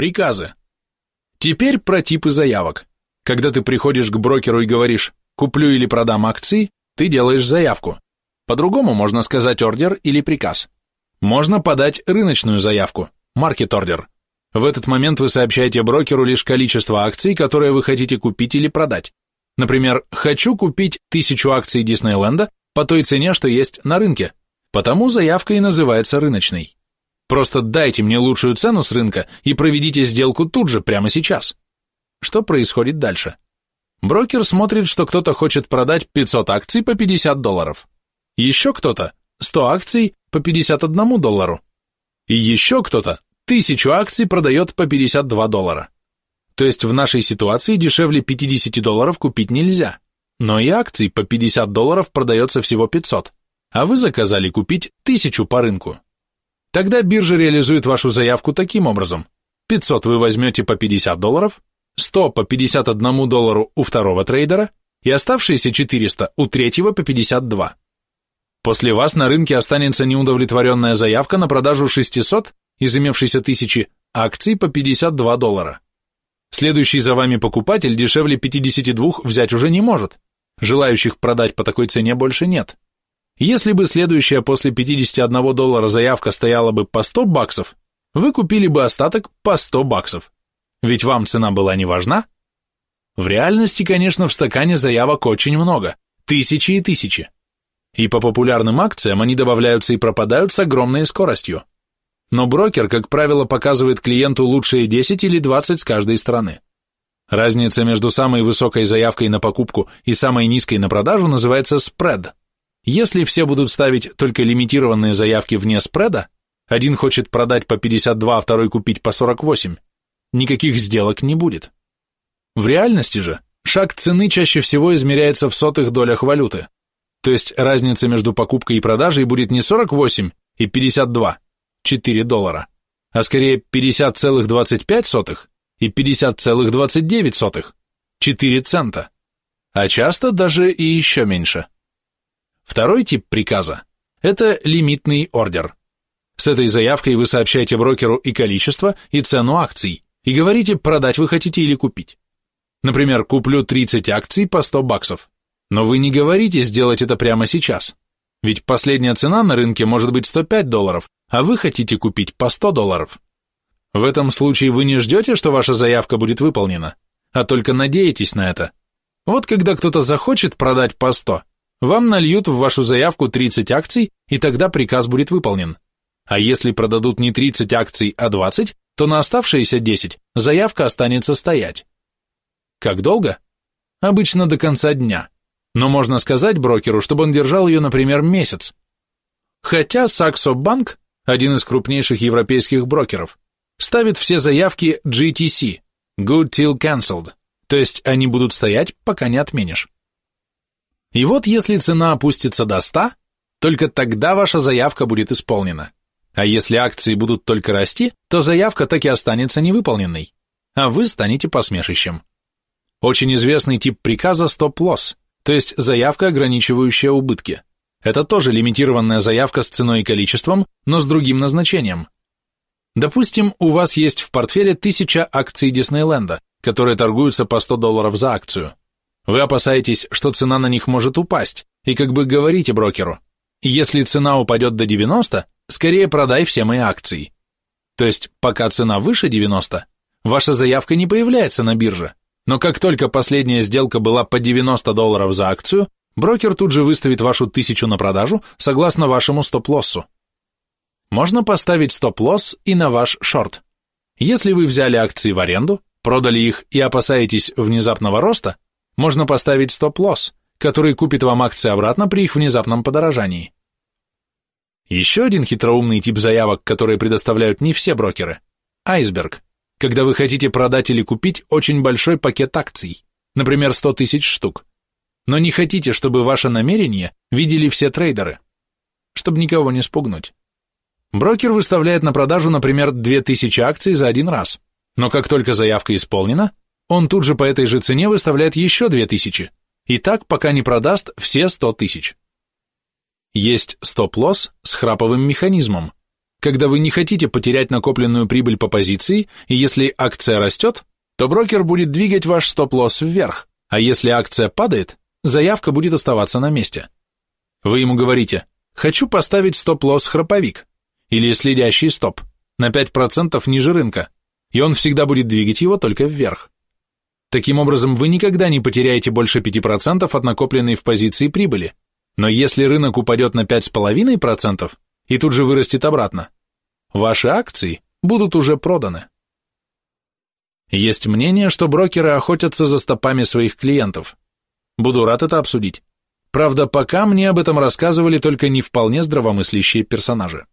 Приказы. Теперь про типы заявок. Когда ты приходишь к брокеру и говоришь «куплю или продам акции», ты делаешь заявку. По-другому можно сказать ордер или приказ. Можно подать рыночную заявку, маркет-ордер. В этот момент вы сообщаете брокеру лишь количество акций, которые вы хотите купить или продать. Например, хочу купить тысячу акций Диснейленда по той цене, что есть на рынке. Потому заявка и называется рыночной. Просто дайте мне лучшую цену с рынка и проведите сделку тут же, прямо сейчас. Что происходит дальше? Брокер смотрит, что кто-то хочет продать 500 акций по 50 долларов. Еще кто-то 100 акций по 51 доллару. И еще кто-то 1000 акций продает по 52 доллара. То есть в нашей ситуации дешевле 50 долларов купить нельзя. Но и акций по 50 долларов продается всего 500, а вы заказали купить 1000 по рынку. Тогда биржа реализует вашу заявку таким образом. 500 вы возьмете по 50 долларов, 100 по 51 доллару у второго трейдера и оставшиеся 400 у третьего по 52. После вас на рынке останется неудовлетворенная заявка на продажу 600 из имевшейся тысячи акций по 52 доллара. Следующий за вами покупатель дешевле 52 взять уже не может, Желающих продать по такой цене больше нет. Если бы следующая после 51 доллара заявка стояла бы по 100 баксов, вы купили бы остаток по 100 баксов. Ведь вам цена была не важна? В реальности, конечно, в стакане заявок очень много, тысячи и тысячи. И по популярным акциям они добавляются и пропадают с огромной скоростью. Но брокер, как правило, показывает клиенту лучшие 10 или 20 с каждой стороны. Разница между самой высокой заявкой на покупку и самой низкой на продажу называется спред. Если все будут ставить только лимитированные заявки вне спреда, один хочет продать по 52, а второй купить по 48, никаких сделок не будет. В реальности же шаг цены чаще всего измеряется в сотых долях валюты, то есть разница между покупкой и продажей будет не 48 и 52, 4 доллара, а скорее 50,25 и 50,29, 4 цента, а часто даже и еще меньше. Второй тип приказа – это лимитный ордер. С этой заявкой вы сообщаете брокеру и количество, и цену акций, и говорите, продать вы хотите или купить. Например, куплю 30 акций по 100 баксов. Но вы не говорите сделать это прямо сейчас. Ведь последняя цена на рынке может быть 105 долларов, а вы хотите купить по 100 долларов. В этом случае вы не ждете, что ваша заявка будет выполнена, а только надеетесь на это. Вот когда кто-то захочет продать по 100, вам нальют в вашу заявку 30 акций, и тогда приказ будет выполнен. А если продадут не 30 акций, а 20, то на оставшиеся 10 заявка останется стоять. Как долго? Обычно до конца дня. Но можно сказать брокеру, чтобы он держал ее, например, месяц. Хотя Saxo Bank, один из крупнейших европейских брокеров, ставит все заявки GTC, Good Till Cancelled, то есть они будут стоять, пока не отменишь. И вот если цена опустится до 100, только тогда ваша заявка будет исполнена. А если акции будут только расти, то заявка так и останется невыполненной, а вы станете посмешищем. Очень известный тип приказа стоп-лосс, то есть заявка, ограничивающая убытки. Это тоже лимитированная заявка с ценой и количеством, но с другим назначением – Допустим, у вас есть в портфеле тысяча акций Диснейленда, которые торгуются по 100 долларов за акцию. Вы опасаетесь, что цена на них может упасть, и как бы говорите брокеру, если цена упадет до 90, скорее продай все мои акции. То есть, пока цена выше 90, ваша заявка не появляется на бирже, но как только последняя сделка была по 90 долларов за акцию, брокер тут же выставит вашу тысячу на продажу согласно вашему стоп-лоссу. Можно поставить стоп-лосс и на ваш шорт. Если вы взяли акции в аренду, продали их и опасаетесь внезапного роста, можно поставить стоп-лосс, который купит вам акции обратно при их внезапном подорожании. Еще один хитроумный тип заявок, которые предоставляют не все брокеры – айсберг, когда вы хотите продать или купить очень большой пакет акций, например, 100 тысяч штук, но не хотите, чтобы ваше намерение видели все трейдеры, чтобы никого не спугнуть. Брокер выставляет на продажу, например, 2000 акций за один раз, но как только заявка исполнена, он тут же по этой же цене выставляет еще 2000, и так пока не продаст все 100 тысяч. Есть стоп-лосс с храповым механизмом. когда вы не хотите потерять накопленную прибыль по позиции, и если акция растет, то брокер будет двигать ваш стоп-лосс вверх, а если акция падает, заявка будет оставаться на месте. Вы ему говорите «хочу поставить стоп-лосс храповик» или «следящий стоп» на 5% ниже рынка, и он всегда будет двигать его только вверх. Таким образом, вы никогда не потеряете больше 5% от накопленной в позиции прибыли, но если рынок упадет на 5,5% и тут же вырастет обратно, ваши акции будут уже проданы. Есть мнение, что брокеры охотятся за стопами своих клиентов. Буду рад это обсудить. Правда, пока мне об этом рассказывали только не вполне здравомыслящие персонажи.